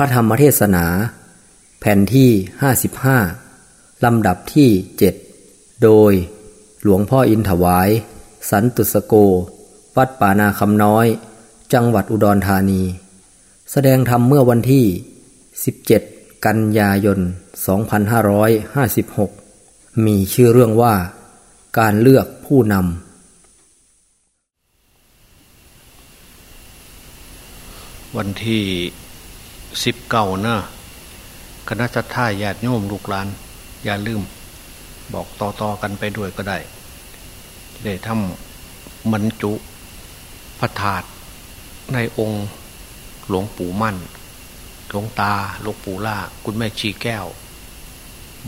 ระธรรมเทศนา แผ่นที่55ลำดับที่7โดยหลวงพ่ออินถวาย สันตุสโก วัดป่านาคำน้อย จังหวัดอุดรธานี แสดงธรรมเมื่อวันที่ 17 กันยายน 2556 มีชื่อเรื่องว่า การเลือกผู้นำวันที่ สิบเก้าเนะคณะสัตยาญาติโยมลูกหลาน อย่าลืม บอกต่อๆกันไปด้วยก็ได้ได้ทำมันจุพระธาตุในองค์หลวงปู่มั่น หลวงตาหลวงปู่ล่า คุณแม่ชีแก้ว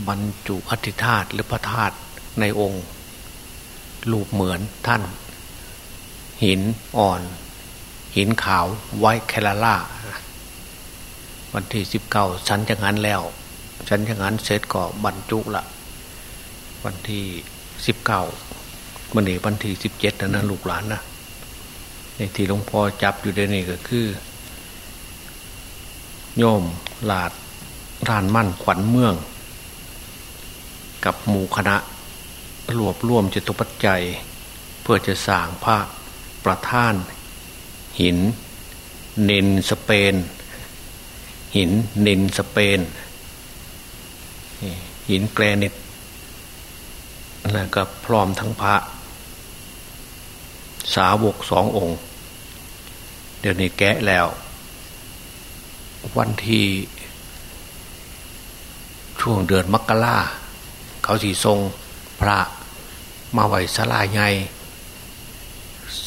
บรรจุอธิธาตหรือพระธาตุในองค์รูปเหมือนท่าน หินอ่อน หินขาวไว้แคลาล่า วันที่สิบเก้าฉันจะงานแล้ว ฉันจะงานเสร็จก็บรรจุละวันที่สิบเก้ามันนี่วันที่สิบเจ็ดนะนลูกหลานนะในที่หลวงพ่อจับอยู่ในนี่ก็คือ โยมหลาดรานมั่นขวัญเมือง กับหมู่คณะรวบรวมจตุปัจจัย เพื่อจะสร้างพระประธาน หิน เนนสเปน หินนินสเปน หินแกรนิตแล้วก็พร้อมทั้งพระ สาวกสององค์ เดี๋ยวนี้แกะแล้ว วันที่ช่วงเดือนมกราเขาสีทรงพระมาไหวสลาใหญ่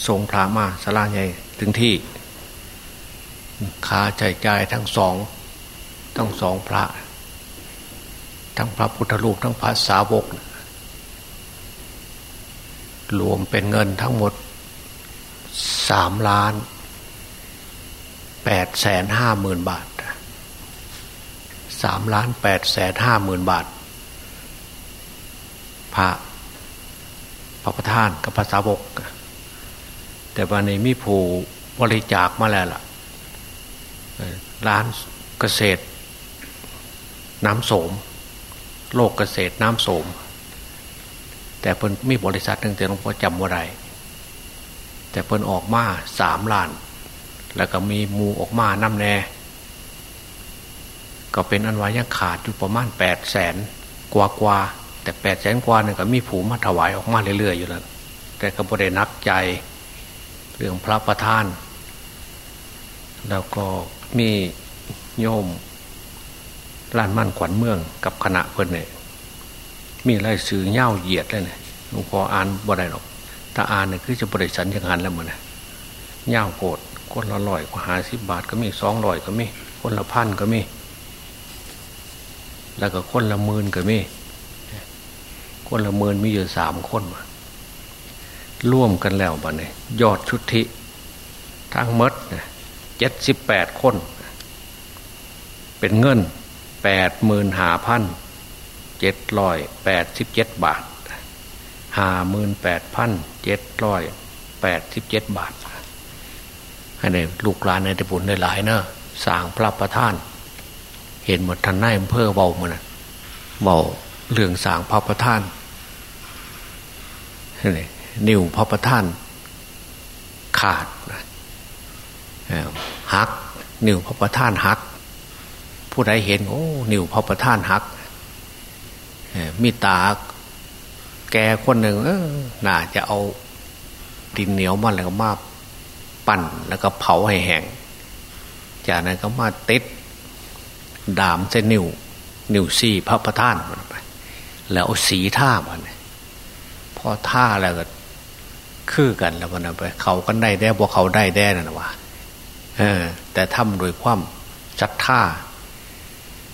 ทรงพระมาสลาใหญ่ถึงที่ขาใจใจทั้งสอง ทั้งสองพระ ทั้งพระพุทธรูปทั้งพระสาวก รวมเป็นเงินทั้งหมดสามล้านแปดแสนห้าหมื่นบาทสามล้านแปดแสนห้าหมื่นบาท พระพระประธานกับพระสาวก แต่วันนี้มีผู้บริจาคมาแล้วล่ะร้านเกษตร น้ำโสม โลกเกษตรน้ำโสม แต่เพิ่นมีบริษัทหนึ่งแต่หลวงพ่อจำว่าไรแต่เพิ่นออกมาสามล้าน แล้วก็มีมูออกมาน้ำแน่ ก็เป็นอันวายังขาดอยู่ประมาณแปดแสนกว่ากว่าแต่แปดแสนกว่าเนี่ยก็มีผูมาถวายออกมาเรื่อยๆอยู่แล้วแต่ก็บรินักใจเรื่องพระประธาน แล้วก็มีโยม ล้านมั่นขวัญเมืองกับคณะเพื่อนเนี่ยมีไรสื่อเง่าเหยียดเลยเนี่ยหลวงพ่ออ่านบ่ได้หรอกถ้าอ่านเนี่ยคือจะบริสันย่างนั้นแล้วมันเง่าโกดคนละร้อยกว่าหาสิบบาทก็มีสองร้อยก็มีคนละพันก็มี แล้วก็คนละหมื่นก็มีคนละหมื่นมีอยู่สามคนมาร่วมกันแล้วบ้านี่ยอดชุดทิทั้งมดเจ็ดสิบแปดคน เป็นเงิน แปดหมื่นหาพันเจ็ดร้อยแปดสิบเจ็ดบาทหาหมื่นแปดพันเจ็ดร้อยแปดสิบเจ็ดบาทให้ในลูกหลานในตะบุญในหลายเนอะสางพระประธาน เห็นหมดทันนายอำเภอเบามันเบาเรื่องสางพระประธานนี่นิ้วพระประธาน ขาดหักนิ้วพระประธานหัก ผู้ใดเห็นโอ้นิ้วพระประธานหักมีตาแกคนหนึ่งเออน่าจะเอาดินเหนียวมาแล้วก็มาปั่นแล้วก็เผาให้แห้งจากนั้นก็มาติดดามเส้นนิ้วนิ้วซี่พระประธานมันไปแล้วเอาสีท่ามันพอท่าแล้วก็คือกันแล้วมันไป เขากันได้แด้บอกเขาได้แด้นะว่าเออ แต่ทำโดยความจัดท่า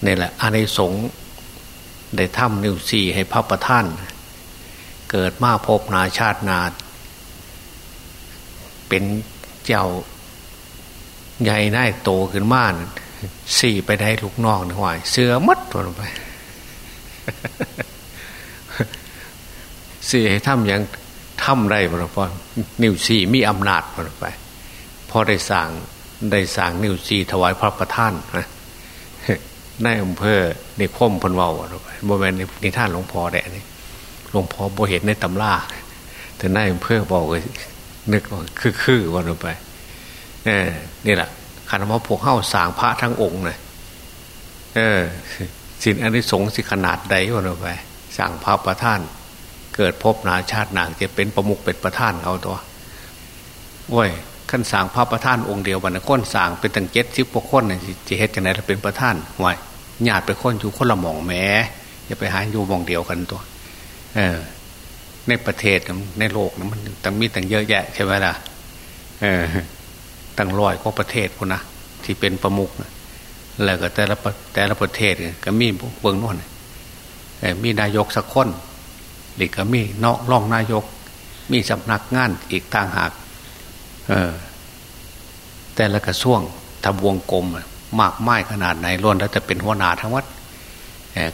นี่แหละอานิสงส์ได้ทำนิวซีให้พระประท่าน เกิดมาพบนาชาตินาเป็นเจ้าใหญ่ได้โตขึ้นมาสี่ไปได้ลูกนอกหน่อยเสือมัดตัวลงไปสี่ให้ทำอย่างทำได้พอพอนิวซีมีอำนาจพอไปพอได้สั่งได้สั่งนิวซีถวายพระประท่านนะ นายอำเภอในคมพนเวาโมเมนในท่านหลวงพ่อแดนี่หลวงพ่อโบเห็นในตำราแต่นายอำเภอบอกเลยนึกว่าคือคือวันไปเออนี่แหละขันว่าพวกเข้าสางพระทั้งองค์เลยเออสินอันนี้สงสิขนาดใดวันไปสั่งพระประท่าน เกิดพบนาชาตินางจะเป็นประมุขเป็นประท่านเอาตัวโอ้ย ขั้นสางพระประธานองค์เดียววันนี้ค้นสางเป็นตั้งเจ็ดสิบกว่าคนเนี่ยจะเฮ็ดกันไหนถ้าเป็นประธานห่วยญาติไปค้นอยู่คนละหมองแม้อย่าไปหาอยู่มองเดียวกันตัว เออ ในประเทศในโลกนะมันตั้งมีตั้งเยอะแยะใช่ไหมล่ะเออตั้งร้อยกว่าประเทศคนนะที่เป็นประมุขแล้วก็แต่ละแต่ละประเทศก็มีเบื้องโน้นมีนายกสักคนหรือก็มีนอกรองนายก มีสำนักงานอีกต่างหาก แต่ละกระทรวงทำวงกลมมากไม้ขนาดไหนล้วนแล้วจะเป็นหัวหน้าทั้งวัด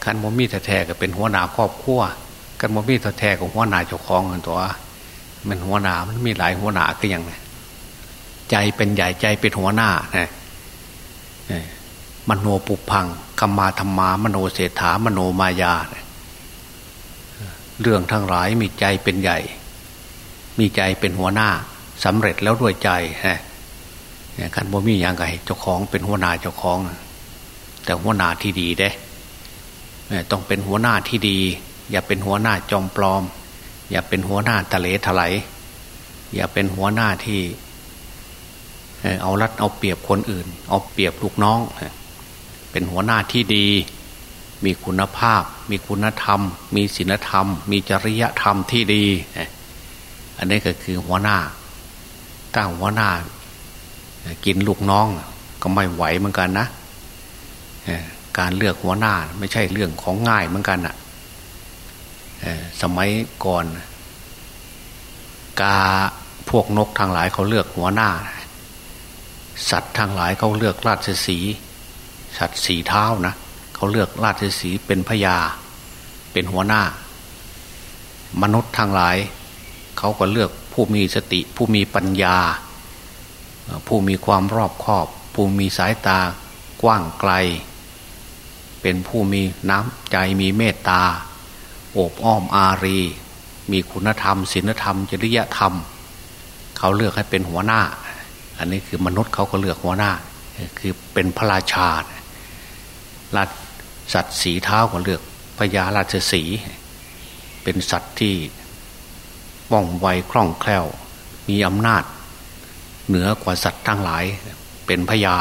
ขันมมีแท้ๆก็เป็นหัวหน้าครอบครัวกันมมีแท้ๆของหัวหน้าเจ้าของตัวมันหัวหน้ามันมีหลายหัวหน้าก็ยังไงใจเป็นใหญ่ใจเป็นหัวหน้านะมโนปุพังกรรมาธรรมามโนเศรษฐามโนมายา เรื่องทั้งหลายมีใจเป็นใหญ่ มีใจเป็นหัวหน้า สำเร็จแล้วด้วยใจฮะขันบ่มีอย่างไงเจ้าของเป็นหัวหน้าเจ้าของ แต่หัวหน้าที่ดีเด้ต้องเป็นหัวหน้าที่ดี อย่าเป็นหัวหน้าจอมปลอม อย่าเป็นหัวหน้าทะเลถลายอย่าเป็นหัวหน้าที่เอารัดเอาเปรียบคนอื่น เอาเปรียบลูกน้อง เป็นหัวหน้าที่ดี มีคุณภาพ มีคุณธรรม มีศีลธรรม มีจริยธรรมที่ดี อันนี้ก็คือหัวหน้า ตั้งหัวหน้า กินลูกน้อง ก็ไม่ไหวเหมือนกันนะการเลือกหัวหน้าไม่ใช่เรื่องของง่ายเหมือนกันอะสมัยก่อน กาพวกนกทางหลายเขาเลือกหัวหน้า สัตว์ทางหลายเขาเลือกราชสีสัตว์สีเท้านะเขาเลือกราชสีเป็นพญาเป็นหัวหน้า มนุษย์ทางหลาย เขาก็เลือก ผู้มีสติ ผู้มีปัญญา ผู้มีความรอบคอบ ผู้มีสายตากว้างไกล เป็นผู้มีน้ำใจมีเมตตาโอบอ้อมอารี มีคุณธรรมศีลธรรม จริยธรรม เขาเลือกให้เป็นหัวหน้า อันนี้คือมนุษย์เขาก็เลือกหัวหน้า คือเป็นพระราชาราชสัตว์สีเท้าก็เลือกพญาราชสี เป็นสัตว์ที่ ว่องไวคล่องแคล่ว มีอำนาจ เหนือกว่าสัตว์ทั้งหลาย เป็นพญา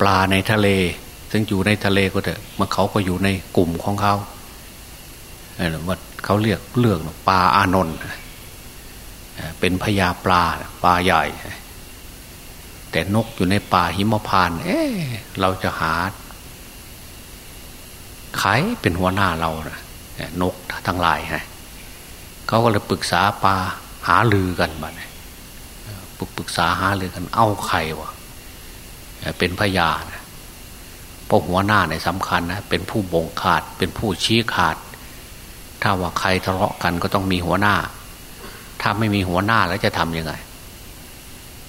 ปลาในทะเล ซึ่งอยู่ในทะเลก็เถอะมันเขาก็อยู่ในกลุ่มของเขาว่าเขาเรียกเลือกปลาอานนท์เป็นพญาปลาปลาใหญ่ แต่นกอยู่ในป่าหิมพานเอ๊เราจะหาใครเป็นหัวหน้าเรานะนกทั้งหลายฮะ เขาก็เลยปรึกษาปาหาลือกันบ้างปรึกปรึกษาหาลือกัน เอาใครวะเป็นพยานเพราะหัวหน้าเนี่ยสำคัญนะเป็นผู้บงขาด เป็นผู้ชี้ขาด ถ้าว่าใครทะเลาะกันก็ต้องมีหัวหน้า ถ้าไม่มีหัวหน้าแล้วจะทำยังไง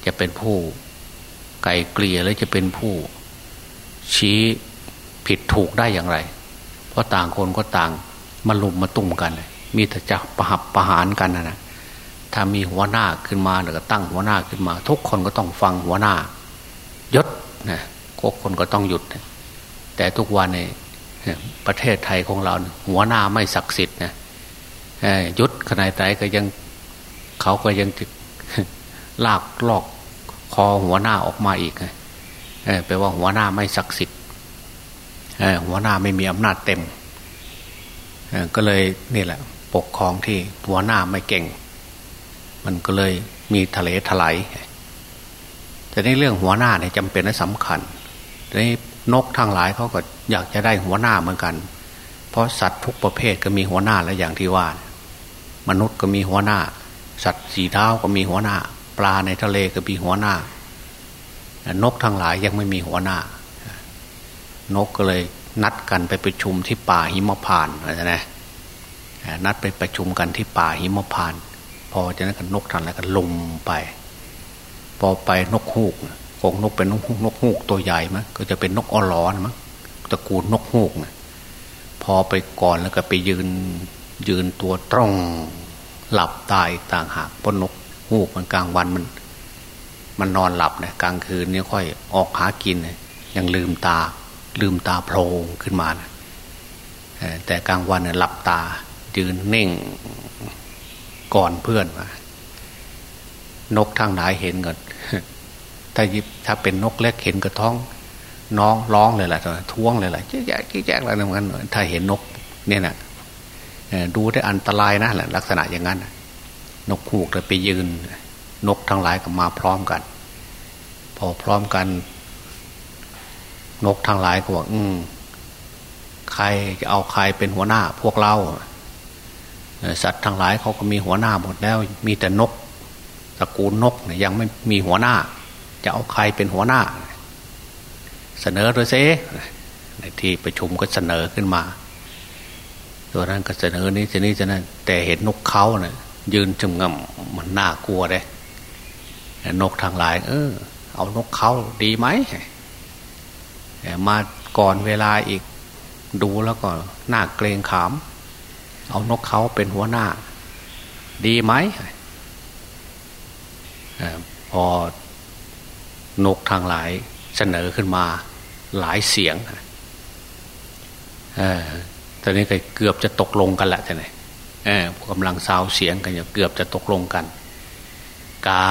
จะเป็นผู้ไกลเกลี่ยหรือจะเป็นผู้ชี้ผิดถูกได้อย่างไร เพราะต่างคนก็ต่างมาลุมมาตุ่มกันเลย มีแต่จะประหับประหารกันนะถ้ามีหัวหน้าขึ้นมาหรือก็ตั้งหัวหน้าขึ้นมา ทุกคนก็ต้องฟังหัวหน้ายศนะทุกคนก็ต้องหยุด แต่ทุกวันในประเทศไทยของเรา หัวหน้าไม่ศักดิ์สิทธิ์นะยุดขนาดไหนก็ยังเขาก็ยังลากลอกคอหัวหน้าออกมาอีกแปลว่าหัวหน้าไม่ศักดิ์สิทธิ์หัวหน้าไม่มีอำนาจเต็มก็เลยนี่แหละ ปกครองที่หัวหน้าไม่เก่ง มันก็เลยมีทะเลถลายแต่ในเรื่องหัวหน้าเนี่ยจำเป็นและสำคัญในนกทางหลายเขาก็อยากจะได้หัวหน้าเหมือนกัน เพราะสัตว์ทุกประเภทก็มีหัวหน้าแล้วอย่างที่ว่ามนุษย์ก็มีหัวหน้า สัตว์สีเท้าก็มีหัวหน้า ปลาในทะเลก็มีหัวหน้า นกทางหลายยังไม่มีหัวหน้า นกก็เลยนัดกันไปประชุมที่ป่าหิมพานนะ นัดไปประชุมกันที่ป่าหิมพาน พอจะนั้นกันนกทันแล้วก็ลงไป พอไปนกฮูกคงนกเป็นนกฮูกนกฮูกตัวใหญ่มั้งก็จะเป็นนกอล้อนมั้งตระกูลนกฮูกนะพอไปก่อนแล้วก็ไปยืนยืนตัวตรงหลับตายต่างหากเพราะนกฮูกมันกลางวันมัน มันนอนหลับนะกลางคืนนี่ค่อยออกหากินนะยังลืมตา ลืมตาโพลงขึ้นมานะแต่กลางวันเนี่ยหลับตา ยืนเน่งก่อนเพื่อนมานกทางไหนเห็นกันถ้ายิบถ้าเป็นนกเล็กเห็นกระท้อง น้องร้องเลยแหละท้วงเลยแหละแจ๊กแจ๊กอะไรเหมือนกันถ้าเห็นนก เนี่ยนะดูได้อันตรายนะแหละลักษณะอย่างนั้นนกหูกเลยไปยืน นกทั้งหลายก็มาพร้อมกัน พอพร้อมกัน นกทั้งหลายก็บอกอืมใครจะเอาใครเป็นหัวหน้า พวกเรา สัตว์ทั้งหลายเขาก็มีหัวหน้าหมดแล้ว มีแต่นกตระกูลนกเนี่ยยังไม่มีหัวหน้า จะเอาใครเป็นหัวหน้า เสนอโดยเซในที่ประชุมก็เสนอขึ้นมา ตัวนั้นก็เสนอนี้จะนี้จะนั้นแต่เห็นนกเขาเนะ่ยยืนจมงำมันน่ากลัวเลยนกทางหลาย เออ เอานกเขาดีไหมมาก่อนเวลาอีกดูแล้วก็น่าเกรงขาม เอานกเขาเป็นหัวหน้า ดีไหมพอนกทางหลายเสนอขึ้นมาหลายเสียงอตอนนี้ก็เกือบจะตกลงกันแหละท่านไหนกำลังสาวเสียงกันอยู่เกือบจะตกลงกัน กา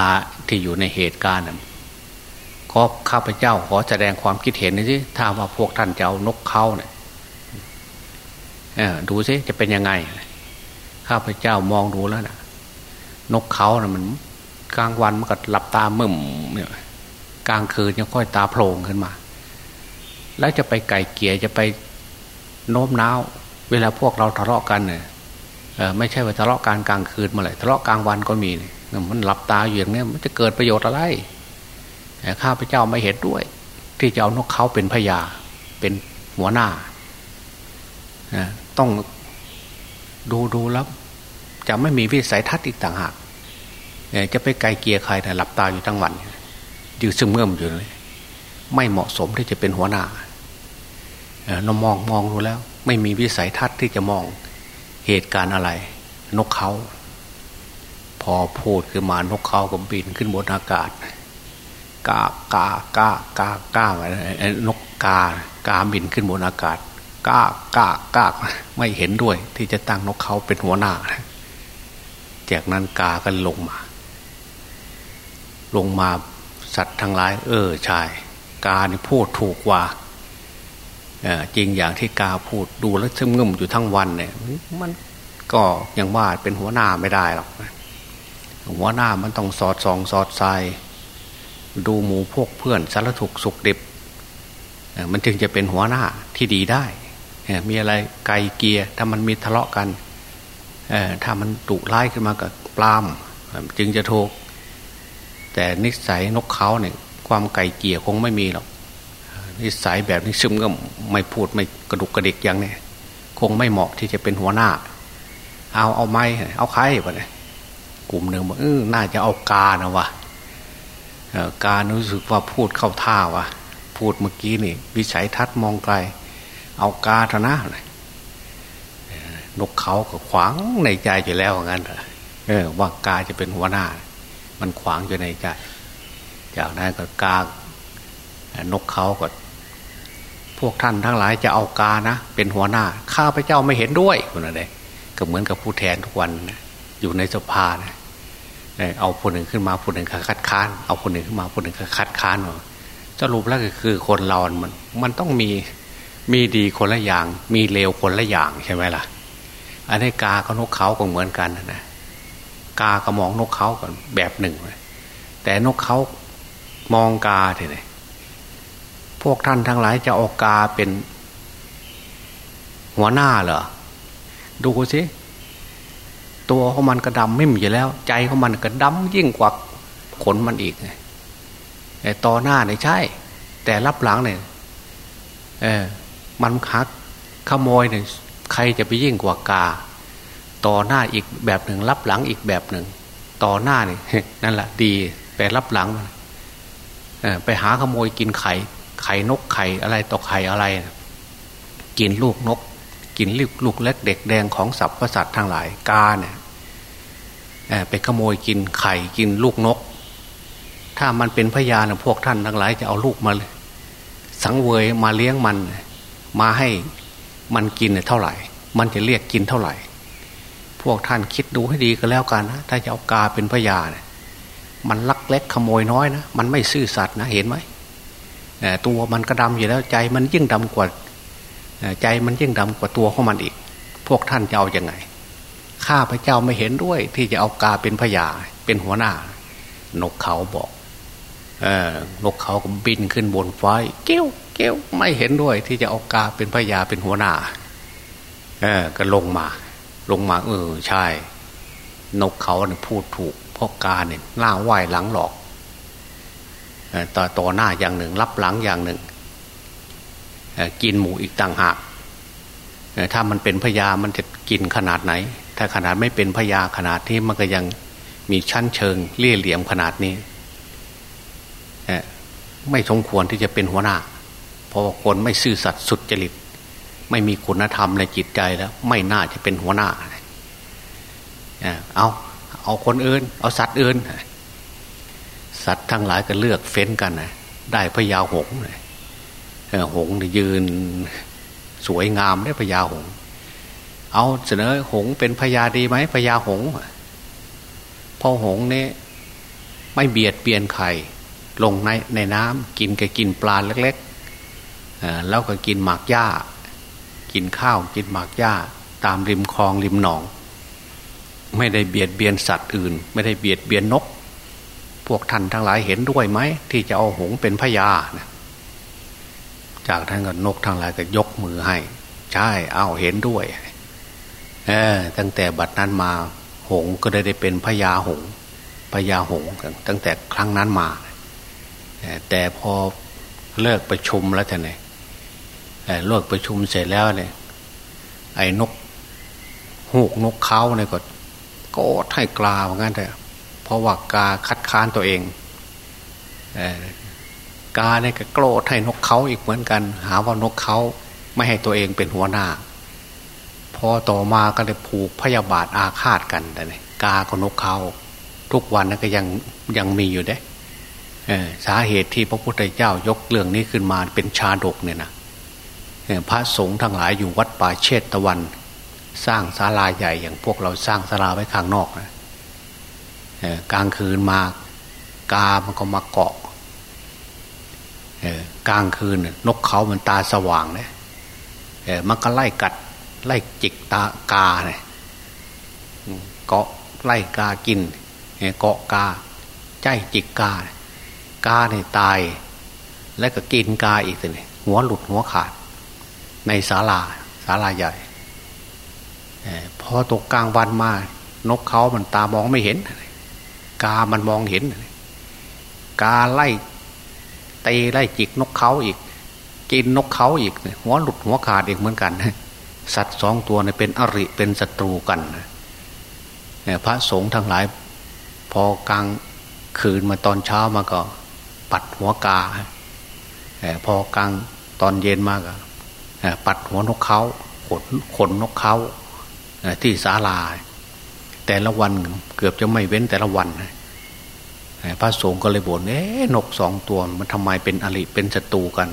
ที่อยู่ในเหตุการณ์นั้นขอข้าพเจ้าขอแสดงความคิดเห็นนี่ถ้าว่าพวกท่านจะเอานกเขาเนี่ย ดูสิจะเป็นยังไง ข้าพเจ้ามองดูแล้วนะนกเขานะ่ะมัน กลางวันมันก็หลับตามึมเนี่ยกลางคืนยังค่อยตาโพลงขึ้นมา แล้วจะไปไก่เกียจะไปโน้มน้าว เวลาพวกเราทะเลาะกันเนี่ยไม่ใช่ว่าทะเลาะการกลางคืนมาเลยทะเลาะกลางวันก็มีนี่มันหลับตาอยู่อย่างนี้มันจะเกิดประโยชน์อะไรข้าพเจ้าไม่เห็นด้วย ที่จะเอานกเขาเป็นพญาเป็นหัวหน้า ต้องดูดูแล้วจะไม่มีวิสัยทัศน์อีกต่างหากจะไปไกลเกียร์ใครนะหลับตาอยู่ทั้งวันยืดซึมเงื่อมอยู่เลยไม่เหมาะสมที่จะเป็นหัวหน้าเรามองมองดูแล้ว ไม่มีวิสัยทัศน์ที่จะมองเหตุการณ์อะไร นกเขาพอพูดขึ้นมานกเขาก็บินขึ้นบนอากาศกากากากากาไอ้นกกากาบินขึ้นบนอากาศ กากากากไม่เห็นด้วย ที่จะตั้งนกเขาเป็นหัวหน้า จากนั้นกาก็ลงมา ลงมาสัตว์ทั้งหลาย เออชายกาเนี่พูดถูกกว่าจริงอย่างที่กาพูดดูแล้วชึมงึมอยู่ทั้งวันเนี่ย มันก็ยังว่าเป็นหัวหน้าไม่ได้หรอกหัวหน้ามันต้องสอดส่องสอดใส่ดูหมูพวกเพื่อนสารถุกสุกดิบมันจึงจะเป็นหัวหน้าที่ดีได้ มีอะไรไกลเกียร์ถ้ามันมีทะเลาะกันถ้ามันตุไล่ขึ้นมากับปลามจึงจะถูกแต่นิสัยนกเขาเนี่ยความไก่เกี่ยคงไม่มีหรอกนิสัยแบบนี้ซึมก็ไม่พูดไม่กระดุกกระดิกอย่างนี้คงไม่เหมาะที่จะเป็นหัวหน้า เอาเอาไม้เอาใครวะเนี่ยกลุ่มหนึ่งบอกเออน่าจะเอากานะวะการรู้สึกว่าพูดเข้าท่าวะพูดเมื่อกี้นี่ วิสัยทัศน์มองไกล เอากาเถอะนะนกเขาก็ขวางในใจอยู่แล้วงั้นเออว่ากาจะเป็นหัวหน้า มันขวางอยู่ในใจ จากนั้นก็กานกเขาก็ พวกท่านทั้งหลายจะเอากานะเป็นหัวหน้า ข้าพเจ้าไม่เห็นด้วยคนอะไรก็เหมือนกับผู้แทนทุกวันนะอยู่ในสภานะเอาคนหนึ่งขึ้นมาคนหนึ่งคัดค้าน เอาคนหนึ่งขึ้นมาคนหนึ่งคัดค้านสรุปแล้วก็คือคนเรา มัน มันต้องมี มีดีคนละอย่าง มีเลวคนละอย่างใช่ไหมล่ะ อันนี้กาเขานกเขาก็เหมือนกันนะกากระมองนกเขากันแบบหนึ่งแต่นกเขามองกาเถอะพวกท่านทั้งหลายจะออกกาเป็น หัวหน้าเหรอดูสิตัวของมันกระดำไม่มีอยู่แล้ว ใจของมันกระดำยิ่งกว่าขนมันอีกแต่ต่อหน้าเนี่ยใช่ แต่รับหลังเนี่ยเออ มันคักขโมยเนี่ยใครจะไปยิ่งกว่ากา ต่อหน้าอีกแบบหนึ่งรับหลังอีกแบบหนึ่ง ต่อหน้านี่นั่นแหละดีแต่รับหลังไปหาขโมยกินไข่ ไข่นกไข่อะไรต่อไข่อะไร กินลูกนก กินลูกลูกเล็กเด็กแดงของสัตว์ประสัตทั้งหลายกาเนี่ยไปขโมยกินไข่กินลูกนก ถ้ามันเป็นพยานพวกท่านทั้งหลายจะเอาลูกมาสังเวยมาเลี้ยงมัน มาให้มันกินเท่าไหร่ มันจะเรียกกินเท่าไหร่ พวกท่านคิดดูให้ดีก็แล้วกันนะ ถ้าจะเอากาเป็นพยาเนี่ยมันลักเล็กขโมยน้อยนะ มันไม่ซื่อสัตย์นะเห็นไหมตัวมันก็ดำอยู่แล้วใจมันยิ่งดำกว่าใจมันยิ่งดำกว่าตัวของมันอีก พวกท่านจะเอาอยัางไง ข้าพระเจ้าไม่เห็นด้วยที่จะเอากาเป็นพญาเป็นหัวหน้า นกเขาบอก นกเขาก็บินขึ้นบนฟ้าเกี้ยวเกี้ยวไม่เห็นด้วย ที่จะเอากาเป็นพญาเป็นหัวหน้าเออก็ลงมา ลงมา เออใช่ นกเขาเนี่ยพูดถูกเพราะกาเนี่ยหน้าไหวหลังหลอกต่อต่อหน้าอย่างหนึ่ง รับหลังอย่างหนึ่งกินหมูอีกต่างหากถ้ามันเป็นพญามันจะกินขนาดไหน ถ้าขนาดไม่เป็นพญาขนาดที่มันก็ยังมีชั้นเชิงเลี่ยเหลี่ยมขนาดนี้ ไม่สมควรที่จะเป็นหัวหน้า เพราะคนไม่ซื่อสัตย์สุดจริต ไม่มีคุณธรรมในจิตใจแล้ว ไม่น่าจะเป็นหัวหน้าเอาเอาคนอื่น เอาสัตว์อื่น สัตว์ทั้งหลายก็เลือกเฟ้นกันนะได้พญาหงหงยืนสวยงามได้พญาหง เอาเสนอหงเป็นพญาดีไหมพญาหงพอหงเนี่ยไม่เบียดเบียนใคร ลงในในน้ำกินก็กินปลาเล็กๆแล้วก็กินหมากหญ้า กินข้าวกินหมากหญ้า ตามริมคลองริมหนอง ไม่ได้เบียดเบียนสัตว์อื่น ไม่ได้เบียดเบียนนก พวกท่านทั้งหลายเห็นด้วยไหมที่จะเอาหงเป็นพญานะจากท่านก็นกทั้งหลายก็ยกมือให้ ใช่เอาเห็นด้วยเออตั้งแต่บัดนั้นมาหงก็ได้ได้เป็นพญาหงพญาหงตั้งแต่ครั้งนั้นมา แต่พอเลิกประชุมแล้วท่านเนี่ยเลิกประชุมเสร็จแล้วเนี่ย ไอ้นกหูกนกเขาเนี่ยก็ก็ให้กลาเหมือนกันแต่เพราะว่ากาคัดค้านตัวเองกาเนี่ยก็โกรธให้นกเขาอีกเหมือนกัน หาว่านกเขาไม่ให้ตัวเองเป็นหัวหน้า พอต่อมาก็เลยผูกพยาบาทอาฆาตกันแต่เนี่ยกากับนกเขาทุกวันนั้นก็ยังยังมีอยู่เด้ สาเหตุที่พระพุทธเจ้ายกเรื่องนี้ขึ้นมาเป็นชาดกเนี่ยนะพระสงฆ์ทั้งหลายอยู่วัดป่าเชตตะวัน สร้างศาลาใหญ่อย่างพวกเราสร้างศาลาไว้ข้างนอกนะกลางคืนมากามันก็มาเกาะกลางคืนนกเขามันตาสว่างเนี่ยมันก็ไล่กัดไล่จิกตากาเนี่ยเกาะไล่กากินเกาะกาใจจิกกา กาเนี่ยตาย แล้วก็กินกาอีกเลยหัวหลุดหัวขาด ในศาลาศาลาใหญ่พอตกกลางวันมานกเขามันตามองไม่เห็น กามันมองเห็น กาไล่ตีไล่จิกนกเขาอีก กินนกเขาอีก หัวหลุดหัวขาดอีกเหมือนกัน สัตว์สองตัวเนี่ยเป็นอริเป็นศัตรูกันพระสงฆ์ทั้งหลาย พอกลางคืนมาตอนเช้ามาก็ ปัดหัวกาพอกลางตอนเย็นมากปัดหัวนกเขาขนขนนกเขาที่ศาลา แต่ละวันเกือบจะไม่เว้นแต่ละวันพระสงฆ์ก็เลยบ่นเอ๊นกสองตัวมันทำไมเป็นอริเป็นศัตรูกัน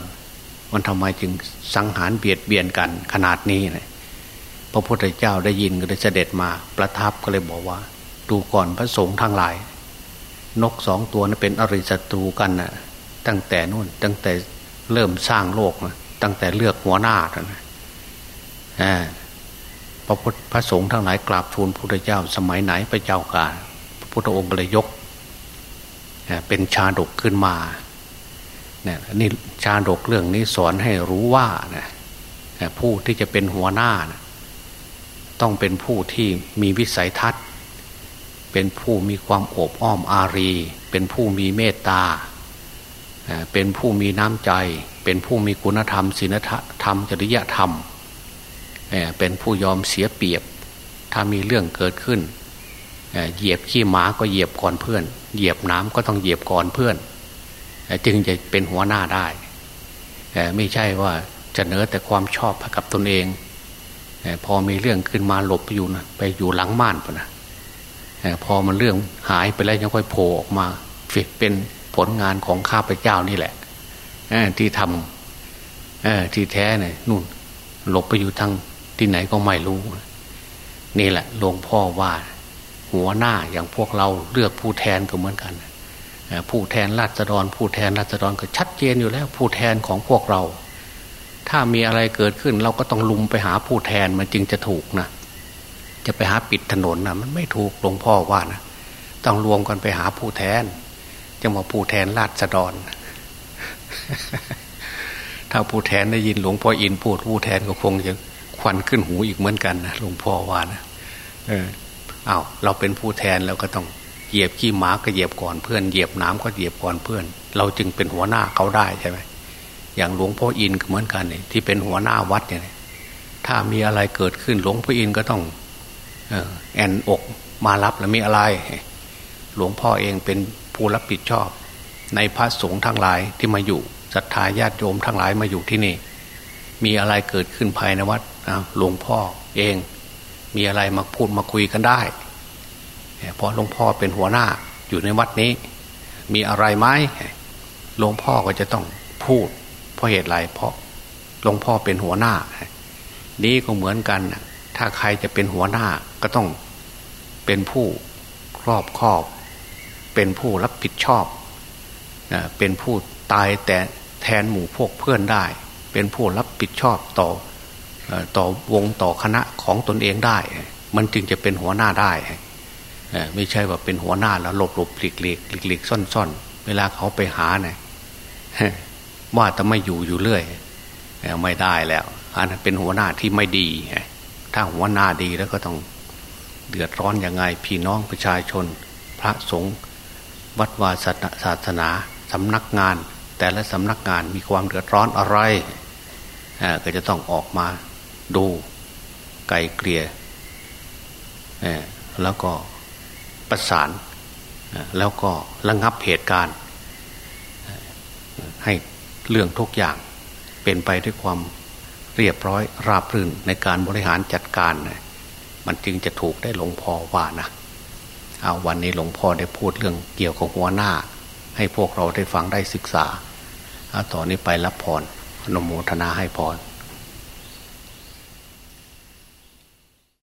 มันทำไมจึงสังหารเบียดเบียนกันขนาดนี้นะพระพุทธเจ้าได้ยินก็ได้เสด็จมาประทับก็เลยบอกว่า ดูก่อนพระสงฆ์ทั้งหลาย นกสองตัวนั้นเป็นอริศัตรูกันนะตั้งแต่นู่นตั้งแต่เริ่มสร้างโลกนะตั้งแต่เลือกหัวหน้านะพระพุทธพระสงฆ์ทั้งหลายกราบทูลพระพุทธเจ้าสมัยไหนพระเจ้าการพระพุทธองค์เลยยกเป็นชาดกขึ้นมาเนี่ยนี่ชาดกเรื่องนี้สอนให้รู้ว่านะผู้ที่จะเป็นหัวหน้านะต้องเป็นผู้ที่มีวิสัยทัศน์ เป็นผู้มีความโอบอ้อมอารี เป็นผู้มีเมตตา เป็นผู้มีน้ำใจ เป็นผู้มีคุณธรรมศีลธรรมจริยธรรม เป็นผู้ยอมเสียเปรียบ ถ้ามีเรื่องเกิดขึ้น เหยียบขี้หมาก็เหยียบก่อนเพื่อน เหยียบน้ำก็ต้องเหยียบก่อนเพื่อน จึงจะเป็นหัวหน้าได้ไม่ใช่ว่าจะเนื้อแต่ความชอบกับตนเอง พอมีเรื่องขึ้นมาหลบไปอยู่นะไปอยู่หลังม่านปนะ พอมันเรื่องหายไปแล้วยังค่อยโผล่ออกมาเป็นผลงานของข้าพเจ้านี่แหละที่ทำที่แท้เนี่ยนู่นหลบไปอยู่ทางที่ไหนก็ไม่รู้ นี่แหละหลวงพ่อว่า หัวหน้าอย่างพวกเราเลือกผู้แทนก็เหมือนกันผู้แทนราษฎร ผู้แทนราษฎรก็ชัดเจนอยู่แล้ว ผู้แทนของพวกเรา ถ้ามีอะไรเกิดขึ้น เราก็ต้องลุมไปหาผู้แทนมันจึงจะถูกนะ จะไปหาปิดถนนนะมันไม่ถูกหลวงพ่อว่านะต้องรวมกันไปหาผู้แทนจะมาผู้แทนราษฎรถ้าผู้แทนได้ยินหลวงพ่ออินพูดผู้แทนก็คงจะควันขึ้นหูอีกเหมือนกันนะหลวงพ่อว่านะเอออ้าวเราเป็นผู้แทนแล้วก็ต้องเหยียบขี้หมาก็เหยียบก่อนเพื่อนเหยียบน้ำก็เหยียบก่อนเพื่อน เราจึงเป็นหัวหน้าเขาได้ใช่ไหมอย่างหลวงพ่ออินก็เหมือนกันเนี่ยที่เป็นหัวหน้าวัดเนี่ยถ้ามีอะไรเกิดขึ้นหลวงพ่ออินก็ต้อง แอนอกมารับแล้วมีอะไร หลวงพ่อเองเป็นผู้รับผิดชอบ ในพระสงฆ์ทั้งหลายที่มาอยู่ศรัทธาญาติโยมทั้งหลายมาอยู่ที่นี่ มีอะไรเกิดขึ้นภายในวัดหลวงพ่อเอง มีอะไรมาพูดมาคุยกันได้เพราะหลวงพ่อเป็นหัวหน้าอยู่ในวัดนี้ มีอะไรไหมหลวงพ่อก็จะต้องพูด เพราะเหตุไรเพราะหลวงพ่อเป็นหัวหน้า นี้ก็เหมือนกันถ้าใครจะเป็นหัวหน้า ก็ต้องเป็นผู้ครอบครอบ เป็นผู้รับผิดชอบ เป็นผู้ตายแต่แทนหมู่พวกเพื่อนได้ เป็นผู้รับผิดชอบต่อต่อวงต่อคณะของตนเองได้ มันจึงจะเป็นหัวหน้าได้ ไม่ใช่ว่าเป็นหัวหน้าแล้วหลบหลบหลีกหลีกหลีกหลีกซ่อนซ่อนเวลาเขาไปหาเนี่ยว่าจะไม่อยู่อยู่เรื่อยไม่ได้แล้ว อันนั้นเป็นหัวหน้าที่ไม่ดีถ้าหัวหน้าดีแล้วก็ต้อง เดือดร้อนยังไงพี่น้องประชาชน พระสงฆ์วัดวาศาสนาสำนักงาน แต่ละสำนักงานมีความเดือดร้อนอะไรก็จะต้องออกมาดูไก่เกลี่ยแล้วก็ประสานแล้วก็ระงับเหตุการณ์ ให้เรื่องทุกอย่างเป็นไปด้วยความเรียบร้อยราบรื่นในการบริหารจัดการ มันจึงจะถูกได้หลวงพ่อว่านะเอาวันนี้หลวงพ่อได้พูดเรื่องเกี่ยวกับหัวหน้า ให้พวกเราได้ฟังได้ศึกษาต่อนนี้ไปรับพรนโมทนาให้พร